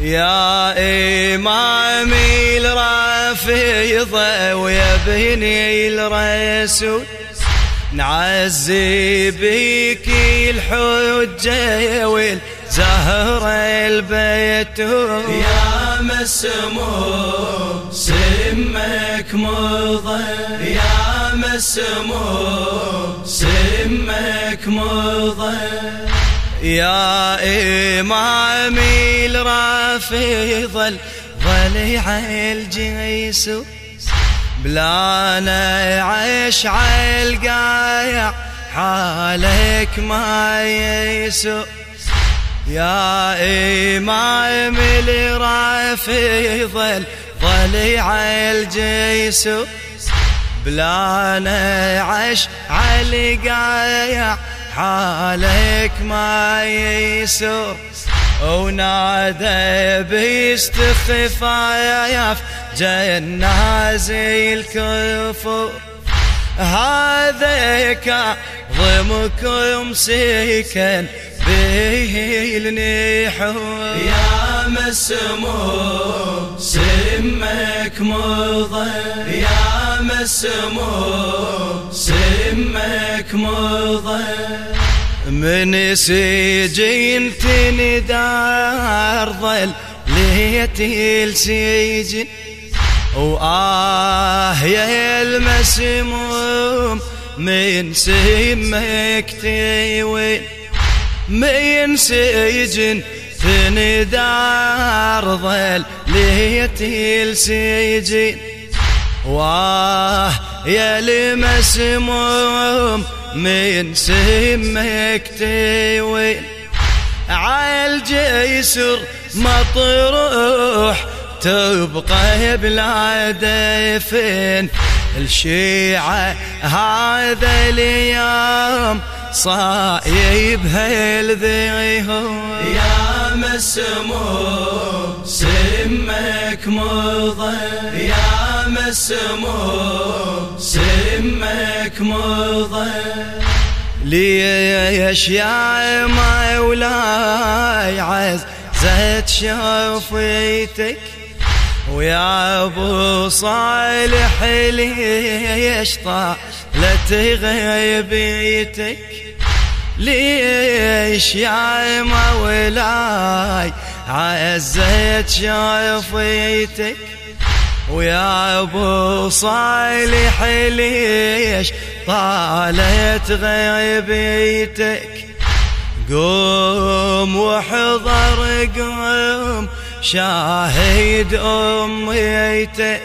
يا إمامي الرافضة بني الرسول نعزي بك الحجة والزهر البيت. يا مسموم سمك مضى يا مسموم سمك مضى. يا إمامي الرافض ضليع الجيسو بلا نعيش عالقايع حالك ما يسو يا إمام الرافض ضليع الجيسو بلا نعيش عالقايع حالك ما يسر ونادى باستخفاف جنازي الكفر. هذا كظمكم سكن به النحور يا مسموم سمك مضى يا مسموم سمك مضى من سجين تندار ظل ليتي السجن وآه يا المسموم من سمك تيوين من سجن تندار ظل ليتي السجن واه يا المسموم من سمك تيوين عالجيسر مطروح تبقى بلا دفن الشيعة هذا اليوم صايب هالذيهم. يا مسموم سمك مضى. يا مسموم سمك مضى. ليش يا مولاي عزت شوفيتك ويا أبو صالح ليش طالت غيبيتك؟ ليش يا مولاي عزت شوفيتك ويا أبو صالح ليش طالت غيبيتك قوم واحضر قوم شاهد أميتك.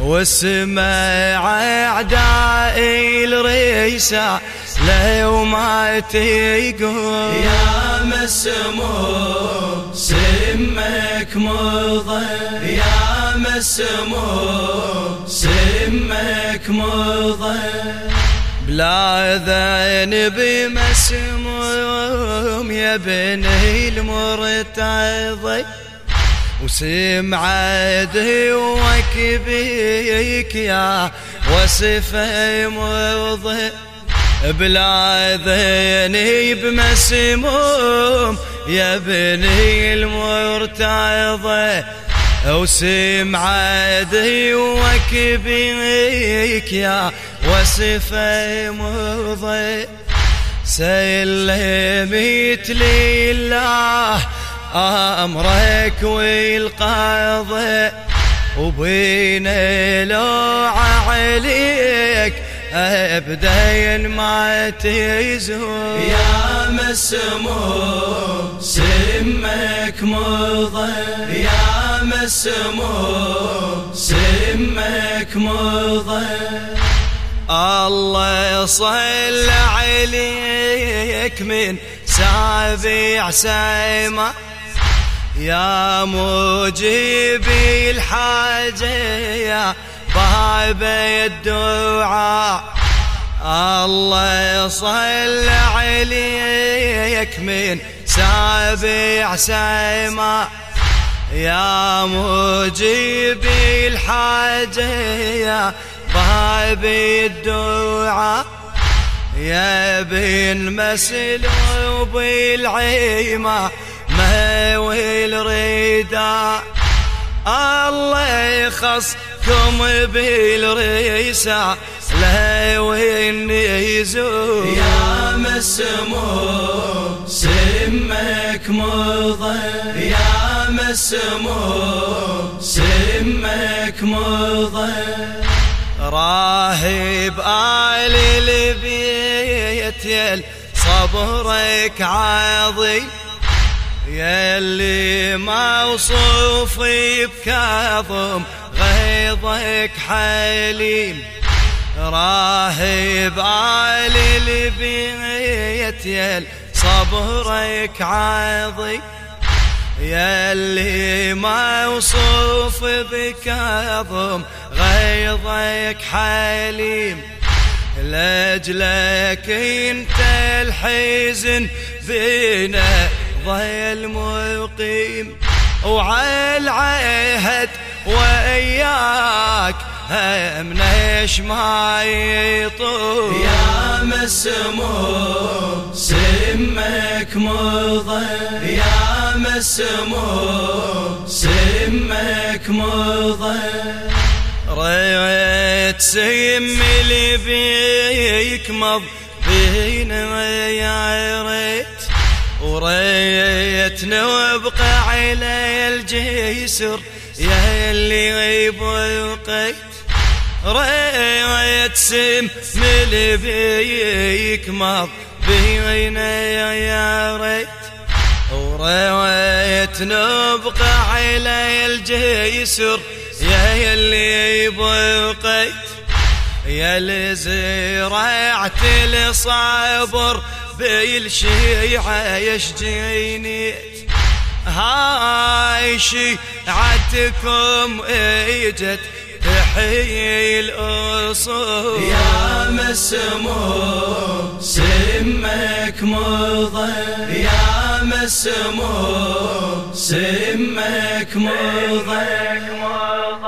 واسمع أعدائي الريسة لو ما تيقوم يا مسموم سمك مضى. يا مسموم سمك مضى. بلا ذنب مسموم يا بني المرتضي وسمع دوك بيك يا وصف مضي بلا ذنب مسموم يا بني المرتضى. وسمع ديوك بيك يا وصف مضي سلمت لله أمرك والقضاء وبين لو عليك أبدا ما تزور يا مسموم سمك مضى. يا مسموم سمك مضى. الله صل عليك من سابع سما يا مجيب الحاجة يا باب الدعاء. الله صل عليك من سابع سما يا مجيب الحاجة يا باب الدعاء. يا بن مسلوب العيمة له والرداء الله يخصكم بالريسة له والنزول يا مسموم سمك مضى يا مسموم سمك مضى راهب آل البيت يل صبرك عظيم. يلي موصوف بكاظم غيظك حليم راهب آل البيت يل صبرك عظيم. يلي موصوف بكاظم غيظك حليم. لأجلك انت الحزن فينا ضيل مقيم وعلى العهد وإياك همنش ما يطول؟ يا مسموم سمك مضى يا مسموم سمك مضى ريت سم اللي بيك مض بينا يا ريت وريت نبقى على الجسر يا اللي بقيت ريت سم اللي بيك مض بينا يا ريت. وريت نبقى على الجسر يا يلي بقيت يا اللي زرعت الصبر بالشيعة يشجيني. هاي شيعتكم إجت تحيي الأصول يا مسموم سمك مضى. يا مسموم سمك مضى.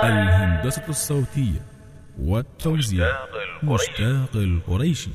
الهندسة الصوتية والتوزيع مشتاق القريشي.